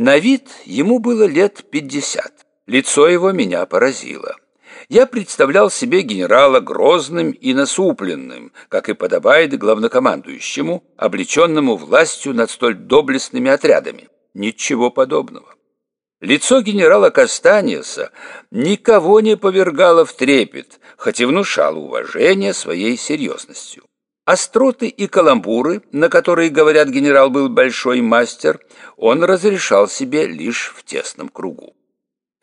На вид ему было лет пятьдесят. Лицо его меня поразило. Я представлял себе генерала грозным и насупленным, как и подобает главнокомандующему, облеченному властью над столь доблестными отрядами. Ничего подобного. Лицо генерала Кастаниеса никого не повергало в трепет, хоть и внушало уважение своей серьезностью. Остроты и каламбуры, на которые, говорят, генерал был большой мастер, он разрешал себе лишь в тесном кругу.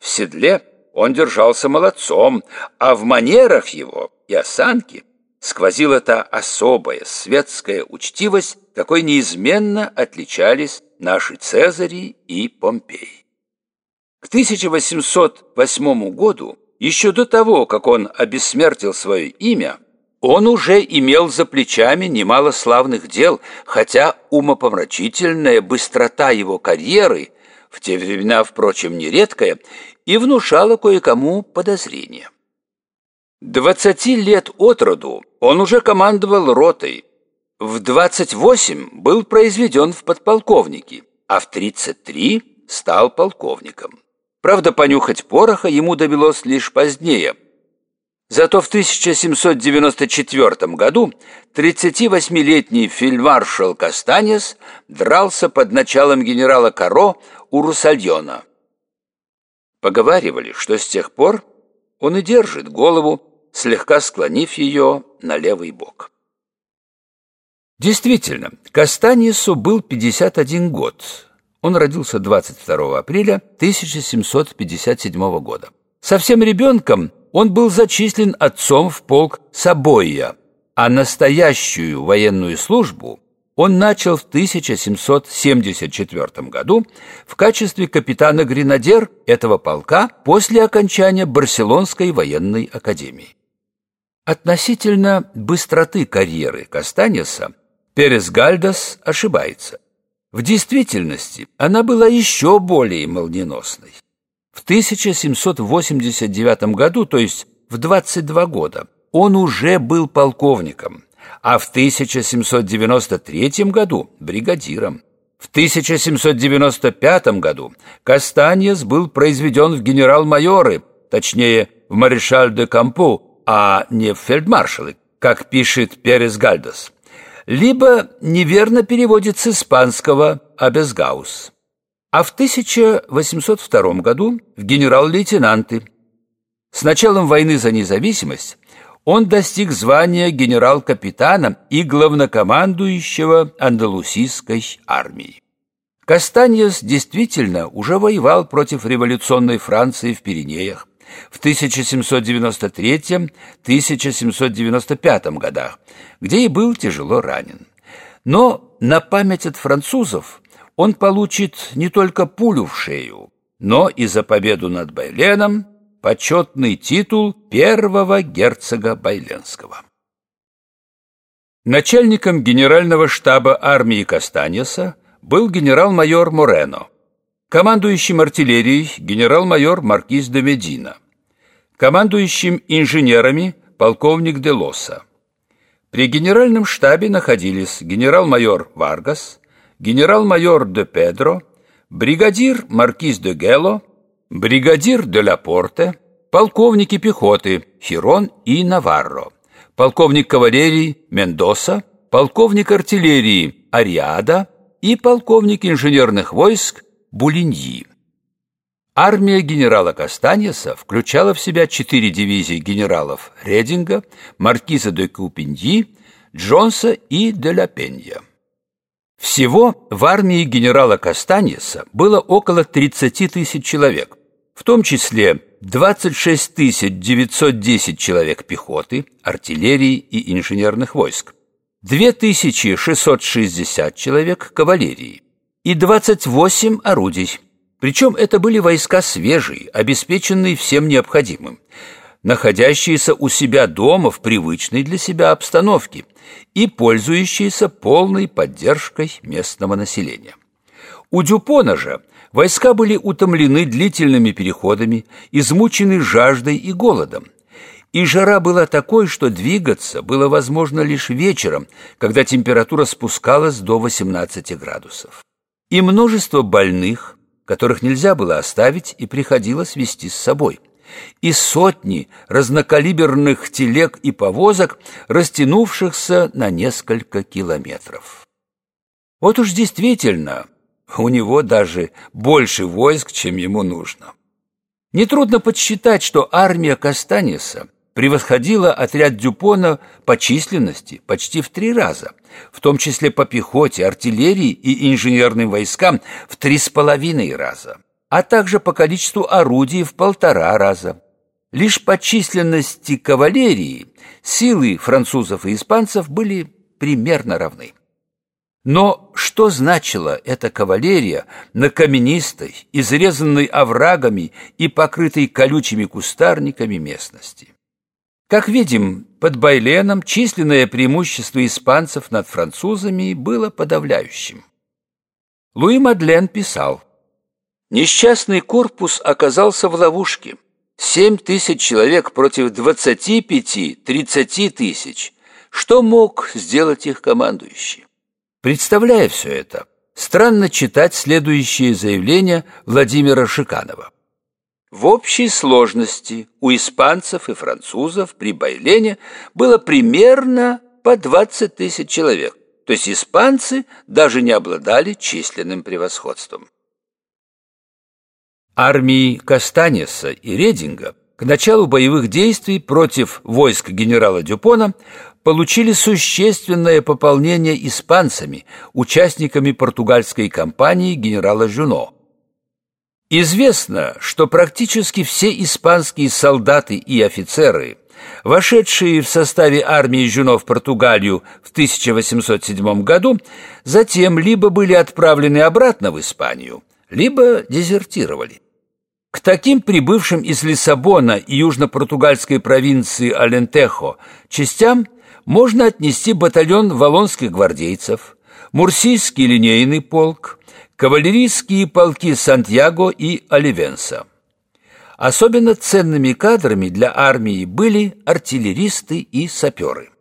В седле он держался молодцом, а в манерах его и осанке сквозила та особая светская учтивость, какой неизменно отличались наши Цезари и Помпеи. К 1808 году, еще до того, как он обессмертил свое имя, он уже имел за плечами немало славных дел, хотя умопомрачительная быстрота его карьеры, в те времена, впрочем, нередкая, и внушала кое-кому подозрения. Двадцати лет от роду он уже командовал ротой, в двадцать восемь был произведен в подполковники, а в тридцать три стал полковником. Правда, понюхать пороха ему довелось лишь позднее. Зато в 1794 году 38-летний фельдмаршал Кастанес дрался под началом генерала Каро у Русальона. Поговаривали, что с тех пор он и держит голову, слегка склонив ее на левый бок. Действительно, Кастаньесу был 51 год, он родился 22 апреля 1757 года. Совсем ребенком он был зачислен отцом в полк Сабойя, а настоящую военную службу он начал в 1774 году в качестве капитана-гренадер этого полка после окончания Барселонской военной академии. Относительно быстроты карьеры Кастанеса Перес Гальдас ошибается. В действительности она была еще более молниеносной. В 1789 году, то есть в 22 года, он уже был полковником, а в 1793 году – бригадиром. В 1795 году Кастаньес был произведен в генерал-майоры, точнее, в маршаль де Кампу, а не в фельдмаршалы, как пишет Перес Гальдос либо неверно переводит с испанского «абесгаус». А в 1802 году в генерал-лейтенанты. С началом войны за независимость он достиг звания генерал-капитана и главнокомандующего андалусийской армии. Кастаньес действительно уже воевал против революционной Франции в Пиренеях, в 1793-1795 годах, где и был тяжело ранен. Но на память от французов он получит не только пулю в шею, но и за победу над Байленом почетный титул первого герцога Байленского. Начальником генерального штаба армии Кастаньеса был генерал-майор Морено, командующим артиллерией генерал-майор Маркиз де Медина – командующим инженерами полковник Делоса. При генеральном штабе находились генерал-майор Варгас, генерал-майор де Педро, бригадир Маркиз де Гело, бригадир де Лапорте, полковники пехоты Хирон и Наварро, полковник кавалерии Мендоса, полковник артиллерии Ариада и полковник инженерных войск Булиньи. Армия генерала Кастаньеса включала в себя четыре дивизии генералов Рединга, Маркиза де Купиньи, Джонса и де ла Пенья. Всего в армии генерала Кастаньеса было около 30 тысяч человек, в том числе 26 910 человек пехоты, артиллерии и инженерных войск, 2660 человек кавалерии и 28 орудий. Причем это были войска свежие, обеспеченные всем необходимым, находящиеся у себя дома в привычной для себя обстановке и пользующиеся полной поддержкой местного населения. У Дюпона же войска были утомлены длительными переходами, измучены жаждой и голодом. И жара была такой, что двигаться было возможно лишь вечером, когда температура спускалась до 18 градусов. И множество больных, которых нельзя было оставить и приходилось вести с собой, и сотни разнокалиберных телег и повозок, растянувшихся на несколько километров. Вот уж действительно, у него даже больше войск, чем ему нужно. Нетрудно подсчитать, что армия Кастаниса превосходила отряд Дюпона по численности почти в три раза, в том числе по пехоте, артиллерии и инженерным войскам в три с половиной раза, а также по количеству орудий в полтора раза. Лишь по численности кавалерии силы французов и испанцев были примерно равны. Но что значила эта кавалерия на каменистой, изрезанной оврагами и покрытой колючими кустарниками местности? Как видим, под Байленом численное преимущество испанцев над французами было подавляющим. Луи Мадлен писал, «Несчастный корпус оказался в ловушке. Семь тысяч человек против двадцати пяти-тридцати тысяч. Что мог сделать их командующий?» Представляя все это, странно читать следующее заявление Владимира Шиканова. В общей сложности у испанцев и французов при Байлене было примерно по 20 тысяч человек, то есть испанцы даже не обладали численным превосходством. Армии Кастанеса и Рединга к началу боевых действий против войск генерала Дюпона получили существенное пополнение испанцами, участниками португальской кампании генерала Жюно – Известно, что практически все испанские солдаты и офицеры, вошедшие в составе армии Жюно в Португалию в 1807 году, затем либо были отправлены обратно в Испанию, либо дезертировали. К таким прибывшим из Лиссабона и южно-португальской провинции Алентехо частям можно отнести батальон валонских гвардейцев, Мурсийский линейный полк, кавалерийские полки Сантьяго и Оливенса. Особенно ценными кадрами для армии были артиллеристы и саперы.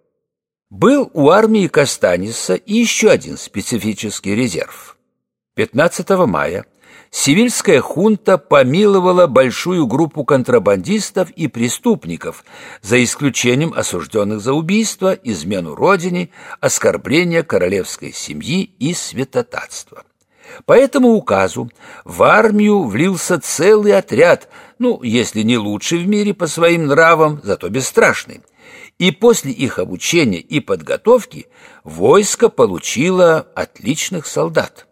Был у армии Кастаниса и еще один специфический резерв. 15 мая Сивильская хунта помиловала большую группу контрабандистов и преступников, за исключением осужденных за убийство, измену родине, оскорбление королевской семьи и святотатство. По этому указу в армию влился целый отряд, ну, если не лучший в мире по своим нравам, зато бесстрашный. И после их обучения и подготовки войско получило отличных солдат.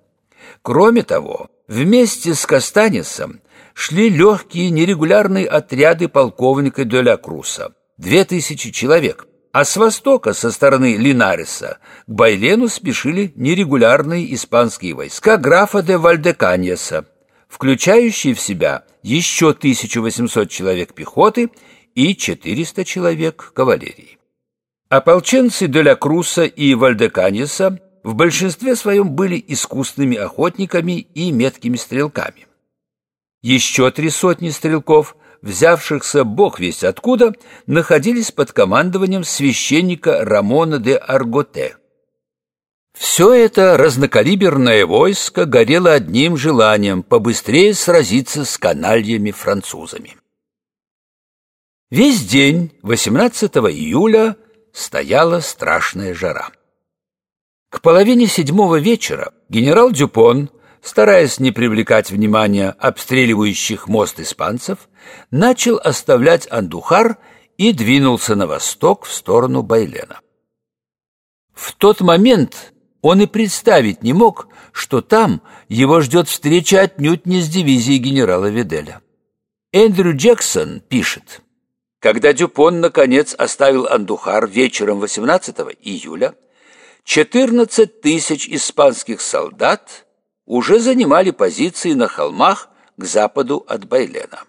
Кроме того, вместе с Кастанисом шли легкие нерегулярные отряды полковника Деля Круса, две тысячи человек – а с востока, со стороны Линариса, к Байлену спешили нерегулярные испанские войска графа де Вальдеканьеса, включающие в себя еще 1800 человек пехоты и 400 человек кавалерии. Ополченцы де ля Круса и Вальдеканьеса в большинстве своем были искусными охотниками и меткими стрелками. Еще три сотни стрелков взявшихся бог весть откуда, находились под командованием священника Рамона де Арготе. Все это разнокалиберное войско горело одним желанием побыстрее сразиться с канальями-французами. Весь день 18 июля стояла страшная жара. К половине седьмого вечера генерал Дюпон – стараясь не привлекать внимания обстреливающих мост испанцев, начал оставлять Андухар и двинулся на восток в сторону Байлена. В тот момент он и представить не мог, что там его ждет встреча отнюдь не с дивизией генерала Виделя. Эндрю Джексон пишет, когда Дюпон, наконец, оставил Андухар вечером 18 июля, 14 тысяч испанских солдат уже занимали позиции на холмах к западу от Байлена.